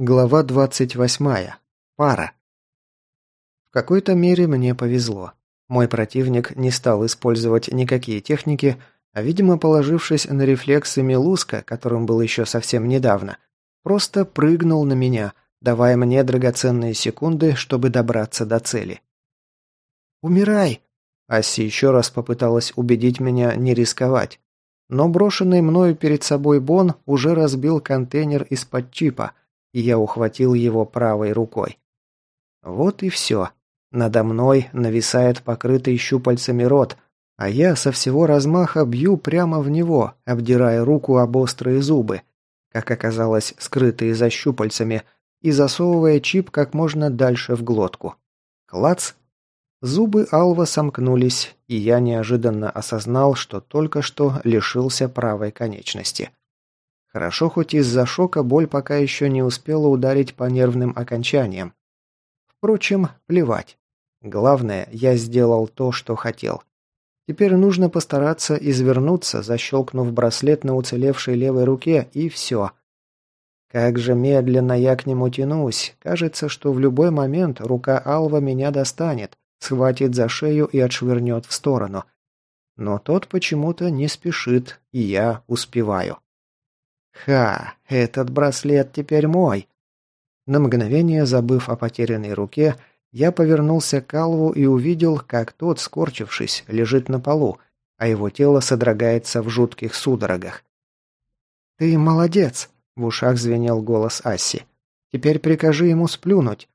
Глава 28. Пара. В какой-то мере мне повезло. Мой противник не стал использовать никакие техники, а, видимо, положившись на рефлексы Милуска, которым был еще совсем недавно, просто прыгнул на меня, давая мне драгоценные секунды, чтобы добраться до цели. «Умирай!» Асси еще раз попыталась убедить меня не рисковать. Но брошенный мною перед собой Бон уже разбил контейнер из-под чипа – и я ухватил его правой рукой. Вот и все. Надо мной нависает покрытый щупальцами рот, а я со всего размаха бью прямо в него, обдирая руку об острые зубы, как оказалось, скрытые за щупальцами, и засовывая чип как можно дальше в глотку. Клац! Зубы Алва сомкнулись, и я неожиданно осознал, что только что лишился правой конечности. Хорошо, хоть из-за шока боль пока еще не успела ударить по нервным окончаниям. Впрочем, плевать. Главное, я сделал то, что хотел. Теперь нужно постараться извернуться, защелкнув браслет на уцелевшей левой руке, и все. Как же медленно я к нему тянусь. Кажется, что в любой момент рука Алва меня достанет, схватит за шею и отшвырнет в сторону. Но тот почему-то не спешит, и я успеваю. Ха, этот браслет теперь мой. На мгновение, забыв о потерянной руке, я повернулся к Алву и увидел, как тот, скорчившись, лежит на полу, а его тело содрогается в жутких судорогах. «Ты молодец!» – в ушах звенел голос Асси. «Теперь прикажи ему сплюнуть».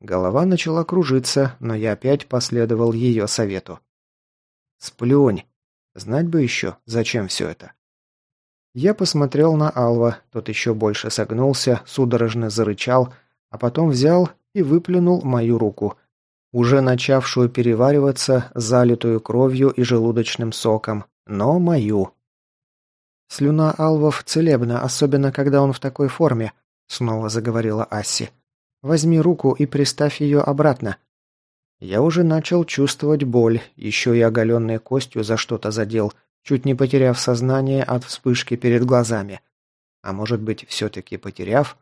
Голова начала кружиться, но я опять последовал ее совету. «Сплюнь!» Знать бы еще, зачем все это. Я посмотрел на Алва, тот еще больше согнулся, судорожно зарычал, а потом взял и выплюнул мою руку, уже начавшую перевариваться, залитую кровью и желудочным соком, но мою. «Слюна Алвов целебна, особенно когда он в такой форме», — снова заговорила Асси. «Возьми руку и приставь ее обратно». Я уже начал чувствовать боль, еще и оголенной костью за что-то задел — чуть не потеряв сознание от вспышки перед глазами. А может быть, все-таки потеряв?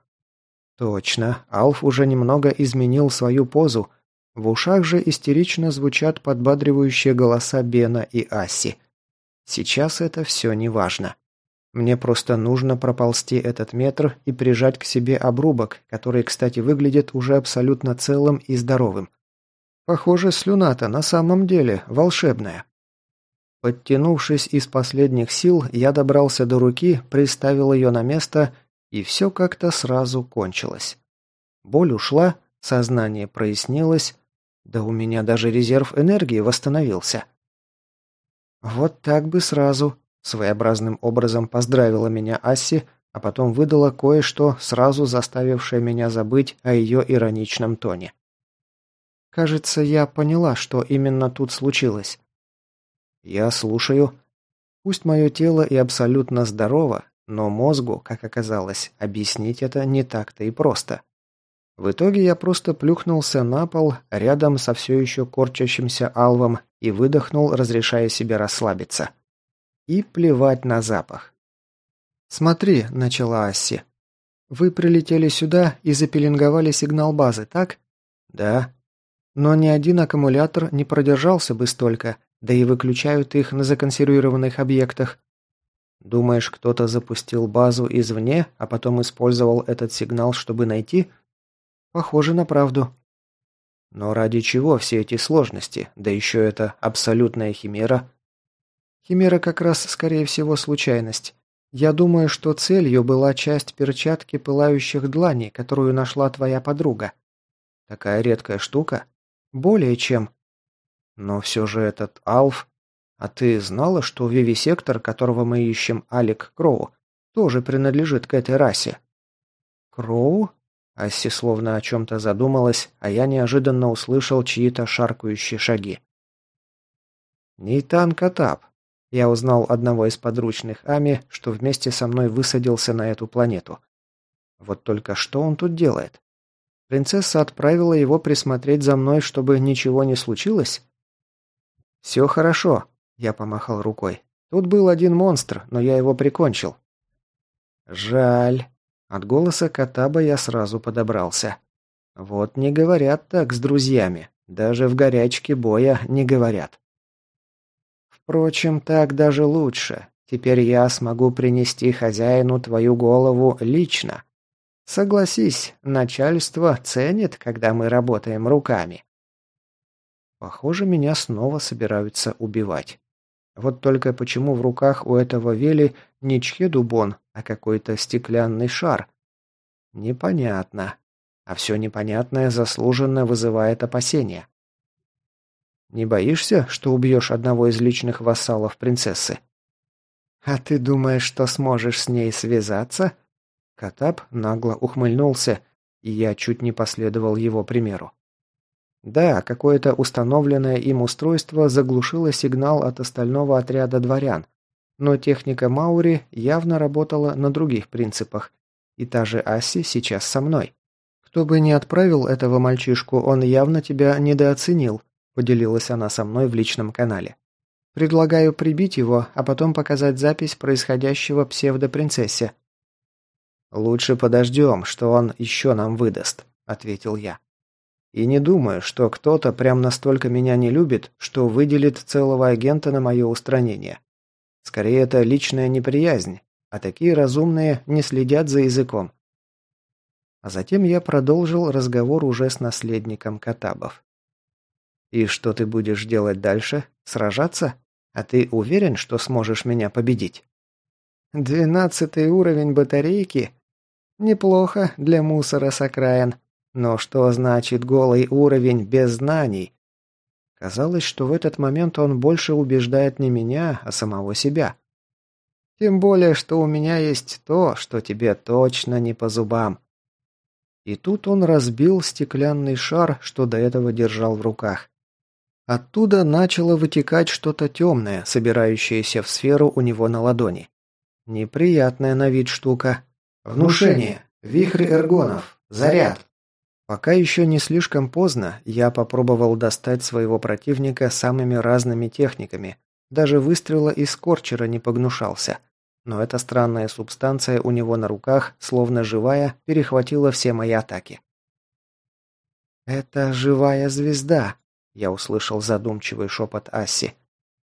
Точно, Алф уже немного изменил свою позу. В ушах же истерично звучат подбадривающие голоса Бена и Аси. Сейчас это все не важно. Мне просто нужно проползти этот метр и прижать к себе обрубок, который, кстати, выглядит уже абсолютно целым и здоровым. Похоже, слюна-то на самом деле волшебная. Подтянувшись из последних сил, я добрался до руки, приставил ее на место, и все как-то сразу кончилось. Боль ушла, сознание прояснилось, да у меня даже резерв энергии восстановился. «Вот так бы сразу», — своеобразным образом поздравила меня Асси, а потом выдала кое-что, сразу заставившее меня забыть о ее ироничном тоне. «Кажется, я поняла, что именно тут случилось. «Я слушаю». Пусть мое тело и абсолютно здорово, но мозгу, как оказалось, объяснить это не так-то и просто. В итоге я просто плюхнулся на пол рядом со все еще корчащимся алвом и выдохнул, разрешая себе расслабиться. И плевать на запах. «Смотри», — начала Асси. «Вы прилетели сюда и запеленговали сигнал базы, так?» «Да». «Но ни один аккумулятор не продержался бы столько, да и выключают их на законсервированных объектах. Думаешь, кто-то запустил базу извне, а потом использовал этот сигнал, чтобы найти? Похоже на правду. Но ради чего все эти сложности? Да еще это абсолютная химера. Химера как раз, скорее всего, случайность. Я думаю, что целью была часть перчатки пылающих дланей, которую нашла твоя подруга. Такая редкая штука? Более чем. Но все же этот Алф... А ты знала, что Вивисектор, которого мы ищем, Алик Кроу, тоже принадлежит к этой расе? Кроу? Асси словно о чем-то задумалась, а я неожиданно услышал чьи-то шаркающие шаги. Нейтан Катап. Я узнал одного из подручных Ами, что вместе со мной высадился на эту планету. Вот только что он тут делает? Принцесса отправила его присмотреть за мной, чтобы ничего не случилось? «Все хорошо», — я помахал рукой. «Тут был один монстр, но я его прикончил». «Жаль». От голоса Катаба я сразу подобрался. Вот не говорят так с друзьями. Даже в горячке боя не говорят. Впрочем, так даже лучше. Теперь я смогу принести хозяину твою голову лично. Согласись, начальство ценит, когда мы работаем руками. Похоже, меня снова собираются убивать. Вот только почему в руках у этого Вели не чхедубон, а какой-то стеклянный шар? Непонятно. А все непонятное заслуженно вызывает опасения. Не боишься, что убьешь одного из личных вассалов принцессы? А ты думаешь, что сможешь с ней связаться? Катап нагло ухмыльнулся, и я чуть не последовал его примеру. Да, какое-то установленное им устройство заглушило сигнал от остального отряда дворян, но техника Маури явно работала на других принципах, и та же Аси сейчас со мной. Кто бы ни отправил этого мальчишку, он явно тебя недооценил, поделилась она со мной в личном канале. Предлагаю прибить его, а потом показать запись происходящего псевдопринцессе. «Лучше подождем, что он еще нам выдаст», — ответил я. «И не думаю, что кто-то прям настолько меня не любит, что выделит целого агента на мое устранение. Скорее, это личная неприязнь, а такие разумные не следят за языком. А затем я продолжил разговор уже с наследником Катабов. «И что ты будешь делать дальше? Сражаться? А ты уверен, что сможешь меня победить?» «Двенадцатый уровень батарейки? Неплохо для мусора с окраин. Но что значит голый уровень без знаний?» Казалось, что в этот момент он больше убеждает не меня, а самого себя. «Тем более, что у меня есть то, что тебе точно не по зубам. И тут он разбил стеклянный шар, что до этого держал в руках. Оттуда начало вытекать что-то темное, собирающееся в сферу у него на ладони. Неприятная на вид штука. Внушение. Вихрь эргонов. Заряд. Пока еще не слишком поздно, я попробовал достать своего противника самыми разными техниками. Даже выстрела из корчера не погнушался но эта странная субстанция у него на руках, словно живая, перехватила все мои атаки. «Это живая звезда», — я услышал задумчивый шепот Асси.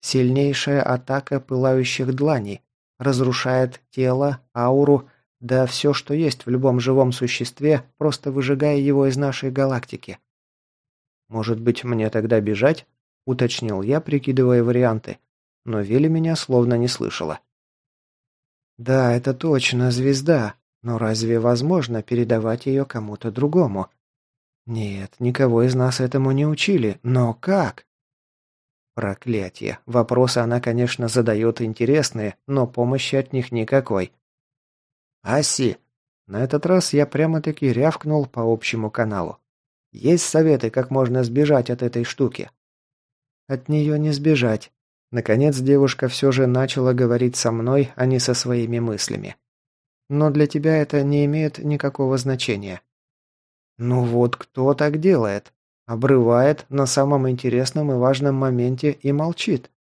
«Сильнейшая атака пылающих дланей. Разрушает тело, ауру, да все, что есть в любом живом существе, просто выжигая его из нашей галактики». «Может быть, мне тогда бежать?» — уточнил я, прикидывая варианты. Но Вели меня словно не слышала. Да, это точно звезда, но разве возможно передавать ее кому-то другому? Нет, никого из нас этому не учили, но как? Проклятие. Вопросы она, конечно, задает интересные, но помощи от них никакой. Аси. На этот раз я прямо-таки рявкнул по общему каналу. Есть советы, как можно сбежать от этой штуки? От нее не сбежать. Наконец девушка все же начала говорить со мной, а не со своими мыслями. Но для тебя это не имеет никакого значения. Ну вот кто так делает? Обрывает на самом интересном и важном моменте и молчит.